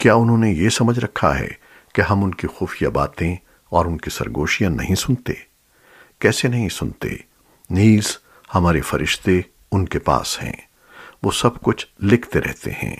کیا انہوں نے یہ سمجھ رکھا ہے کہ ہم ان کی خفیہ باتیں اور ان کی سرگوشیاں نہیں سنتے؟ کیسے نہیں سنتے؟ نیز ہمارے فرشتے ان کے پاس ہیں، وہ سب کچھ لکھتے رہتے ہیں۔